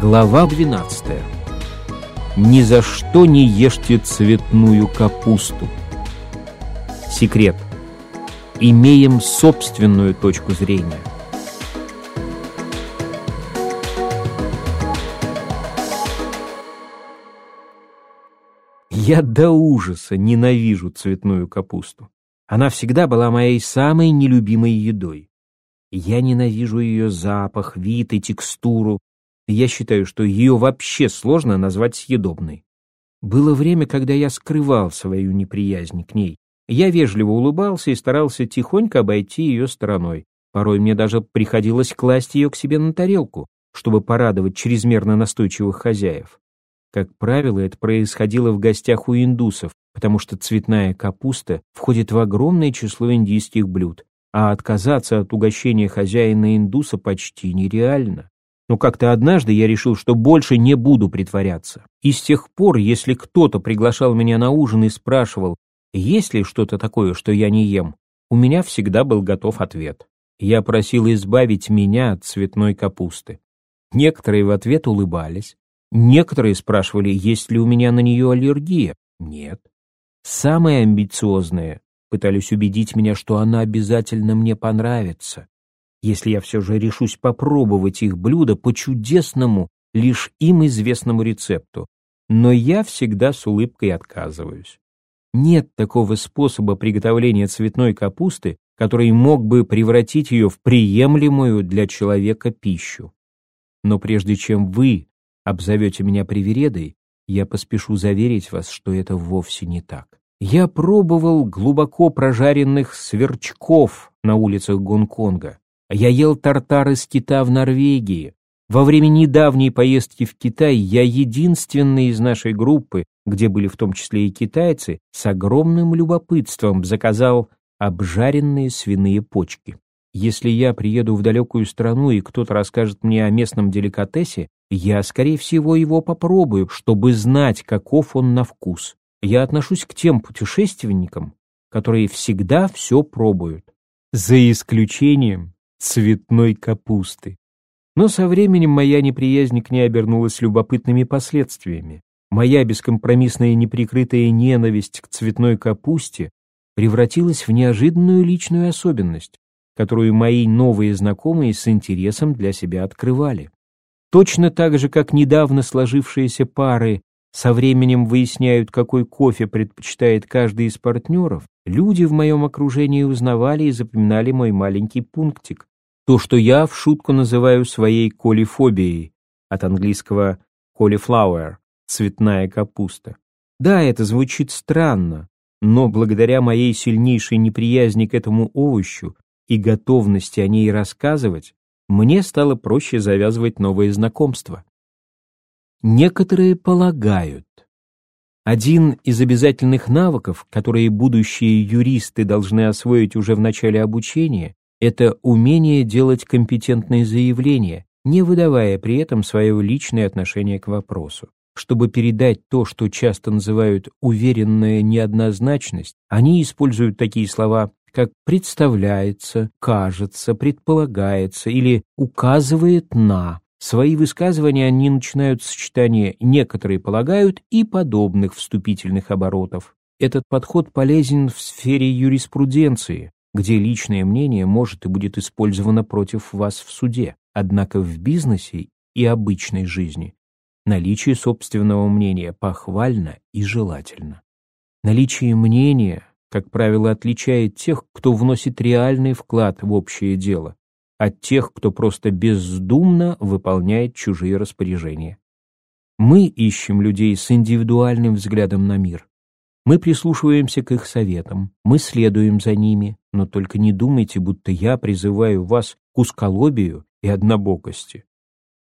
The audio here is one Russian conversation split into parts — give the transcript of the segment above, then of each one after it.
Глава 12. Ни за что не ешьте цветную капусту. Секрет. Имеем собственную точку зрения. Я до ужаса ненавижу цветную капусту. Она всегда была моей самой нелюбимой едой. Я ненавижу ее запах, вид и текстуру. Я считаю, что ее вообще сложно назвать съедобной. Было время, когда я скрывал свою неприязнь к ней. Я вежливо улыбался и старался тихонько обойти ее стороной. Порой мне даже приходилось класть ее к себе на тарелку, чтобы порадовать чрезмерно настойчивых хозяев. Как правило, это происходило в гостях у индусов, потому что цветная капуста входит в огромное число индийских блюд, а отказаться от угощения хозяина индуса почти нереально. Но как-то однажды я решил, что больше не буду притворяться. И с тех пор, если кто-то приглашал меня на ужин и спрашивал, есть ли что-то такое, что я не ем, у меня всегда был готов ответ. Я просил избавить меня от цветной капусты. Некоторые в ответ улыбались. Некоторые спрашивали, есть ли у меня на нее аллергия. Нет. Самые амбициозные пытались убедить меня, что она обязательно мне понравится, если я все же решусь попробовать их блюдо по чудесному, лишь им известному рецепту. Но я всегда с улыбкой отказываюсь. Нет такого способа приготовления цветной капусты, который мог бы превратить ее в приемлемую для человека пищу. Но прежде чем вы обзовете меня привередой, я поспешу заверить вас, что это вовсе не так. Я пробовал глубоко прожаренных сверчков на улицах Гонконга. Я ел тартар из кита в Норвегии. Во время недавней поездки в Китай я единственный из нашей группы, где были в том числе и китайцы, с огромным любопытством заказал обжаренные свиные почки. Если я приеду в далекую страну и кто-то расскажет мне о местном деликатесе, я, скорее всего, его попробую, чтобы знать, каков он на вкус я отношусь к тем путешественникам, которые всегда все пробуют, за исключением цветной капусты. Но со временем моя неприязнь к ней обернулась любопытными последствиями. Моя бескомпромиссная неприкрытая ненависть к цветной капусте превратилась в неожиданную личную особенность, которую мои новые знакомые с интересом для себя открывали. Точно так же, как недавно сложившиеся пары со временем выясняют, какой кофе предпочитает каждый из партнеров, люди в моем окружении узнавали и запоминали мой маленький пунктик. То, что я в шутку называю своей колифобией, от английского cauliflower, цветная капуста. Да, это звучит странно, но благодаря моей сильнейшей неприязни к этому овощу и готовности о ней рассказывать, мне стало проще завязывать новые знакомства. Некоторые полагают, один из обязательных навыков, которые будущие юристы должны освоить уже в начале обучения, это умение делать компетентные заявления, не выдавая при этом свое личное отношение к вопросу. Чтобы передать то, что часто называют уверенная неоднозначность, они используют такие слова, как «представляется», «кажется», «предполагается» или «указывает на», Свои высказывания они начинают с сочетания «некоторые полагают» и подобных вступительных оборотов. Этот подход полезен в сфере юриспруденции, где личное мнение может и будет использовано против вас в суде. Однако в бизнесе и обычной жизни наличие собственного мнения похвально и желательно. Наличие мнения, как правило, отличает тех, кто вносит реальный вклад в общее дело, от тех, кто просто бездумно выполняет чужие распоряжения. Мы ищем людей с индивидуальным взглядом на мир. Мы прислушиваемся к их советам, мы следуем за ними, но только не думайте, будто я призываю вас к усколобию и однобокости.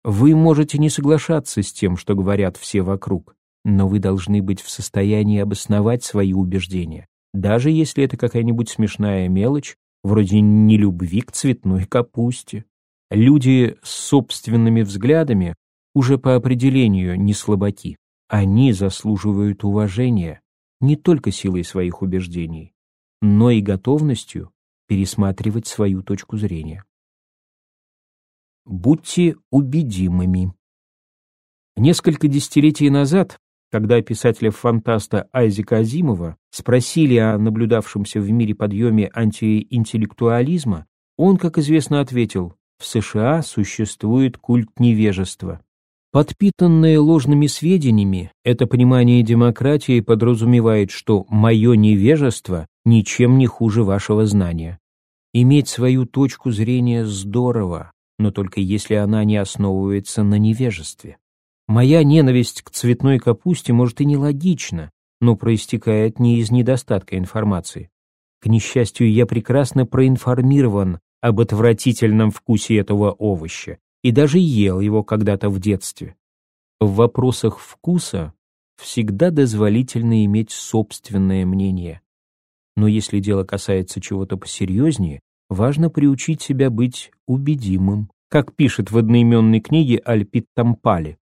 Вы можете не соглашаться с тем, что говорят все вокруг, но вы должны быть в состоянии обосновать свои убеждения, даже если это какая-нибудь смешная мелочь, вроде нелюбви к цветной капусте. Люди с собственными взглядами уже по определению не слабаки. Они заслуживают уважения не только силой своих убеждений, но и готовностью пересматривать свою точку зрения. Будьте убедимыми. Несколько десятилетий назад, когда писателя-фантаста Айзека Азимова спросили о наблюдавшемся в мире подъеме антиинтеллектуализма, он, как известно, ответил, в США существует культ невежества. Подпитанное ложными сведениями, это понимание демократии подразумевает, что мое невежество ничем не хуже вашего знания. Иметь свою точку зрения здорово, но только если она не основывается на невежестве. Моя ненависть к цветной капусте может и нелогична, но проистекает не из недостатка информации. К несчастью, я прекрасно проинформирован об отвратительном вкусе этого овоща и даже ел его когда-то в детстве. В вопросах вкуса всегда дозволительно иметь собственное мнение. Но если дело касается чего-то посерьезнее, важно приучить себя быть убедимым, как пишет в одноименной книге Альпит Тампали.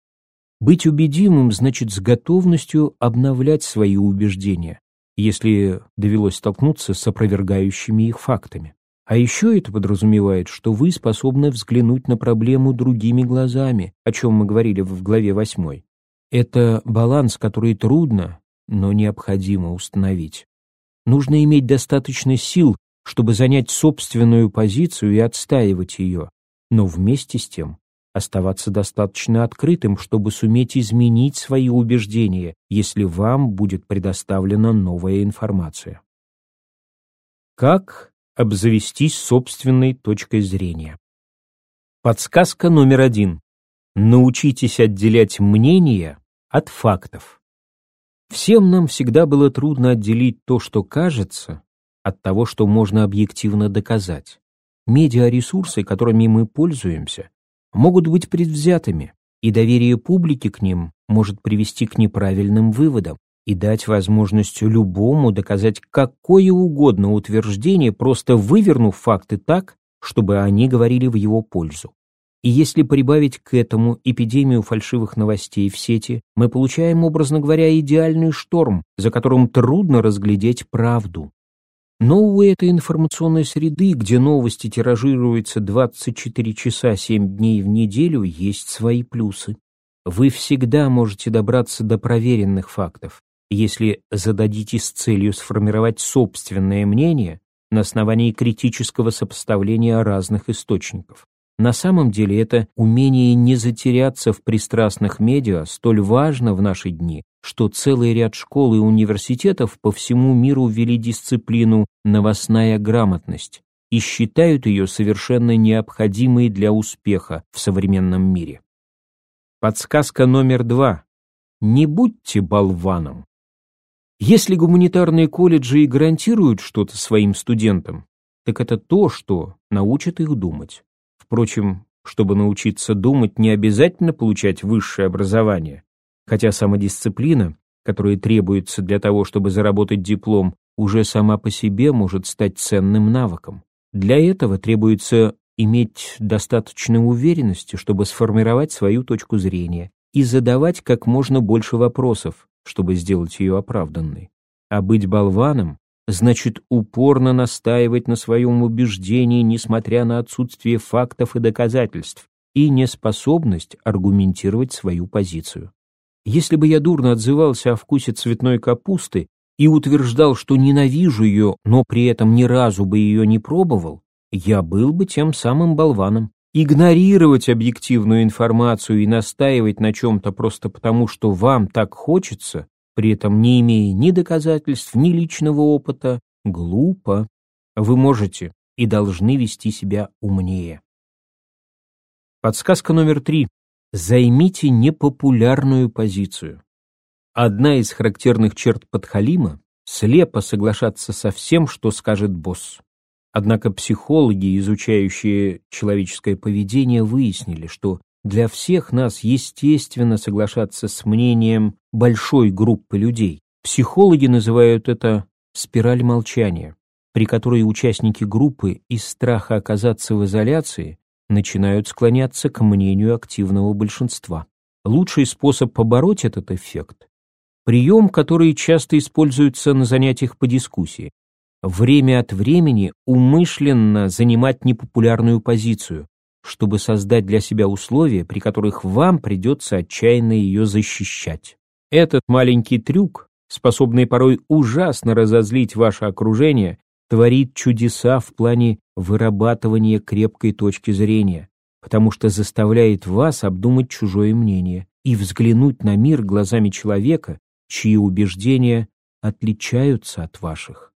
Быть убедимым значит с готовностью обновлять свои убеждения, если довелось столкнуться с опровергающими их фактами. А еще это подразумевает, что вы способны взглянуть на проблему другими глазами, о чем мы говорили в главе 8. Это баланс, который трудно, но необходимо установить. Нужно иметь достаточно сил, чтобы занять собственную позицию и отстаивать ее, но вместе с тем оставаться достаточно открытым, чтобы суметь изменить свои убеждения, если вам будет предоставлена новая информация. Как обзавестись собственной точкой зрения? Подсказка номер один. Научитесь отделять мнения от фактов. Всем нам всегда было трудно отделить то, что кажется, от того, что можно объективно доказать. Медиаресурсы, которыми мы пользуемся, могут быть предвзятыми, и доверие публики к ним может привести к неправильным выводам и дать возможность любому доказать какое угодно утверждение, просто вывернув факты так, чтобы они говорили в его пользу. И если прибавить к этому эпидемию фальшивых новостей в сети, мы получаем, образно говоря, идеальный шторм, за которым трудно разглядеть правду. Но у этой информационной среды, где новости тиражируются 24 часа 7 дней в неделю, есть свои плюсы. Вы всегда можете добраться до проверенных фактов, если зададитесь целью сформировать собственное мнение на основании критического сопоставления разных источников. На самом деле это умение не затеряться в пристрастных медиа столь важно в наши дни, что целый ряд школ и университетов по всему миру ввели дисциплину «новостная грамотность» и считают ее совершенно необходимой для успеха в современном мире. Подсказка номер два. Не будьте болваном. Если гуманитарные колледжи и гарантируют что-то своим студентам, так это то, что научит их думать. Впрочем, чтобы научиться думать, не обязательно получать высшее образование, хотя самодисциплина, которая требуется для того, чтобы заработать диплом, уже сама по себе может стать ценным навыком. Для этого требуется иметь достаточно уверенности, чтобы сформировать свою точку зрения и задавать как можно больше вопросов, чтобы сделать ее оправданной. А быть болваном значит упорно настаивать на своем убеждении, несмотря на отсутствие фактов и доказательств, и неспособность аргументировать свою позицию. Если бы я дурно отзывался о вкусе цветной капусты и утверждал, что ненавижу ее, но при этом ни разу бы ее не пробовал, я был бы тем самым болваном. Игнорировать объективную информацию и настаивать на чем-то просто потому, что вам так хочется, при этом не имея ни доказательств, ни личного опыта, глупо. Вы можете и должны вести себя умнее. Подсказка номер три. Займите непопулярную позицию. Одна из характерных черт подхалима – слепо соглашаться со всем, что скажет босс. Однако психологи, изучающие человеческое поведение, выяснили, что для всех нас естественно соглашаться с мнением большой группы людей. Психологи называют это спираль молчания, при которой участники группы из страха оказаться в изоляции начинают склоняться к мнению активного большинства. Лучший способ побороть этот эффект – прием, который часто используется на занятиях по дискуссии. Время от времени умышленно занимать непопулярную позицию, чтобы создать для себя условия, при которых вам придется отчаянно ее защищать. Этот маленький трюк, способный порой ужасно разозлить ваше окружение, творит чудеса в плане вырабатывания крепкой точки зрения, потому что заставляет вас обдумать чужое мнение и взглянуть на мир глазами человека, чьи убеждения отличаются от ваших.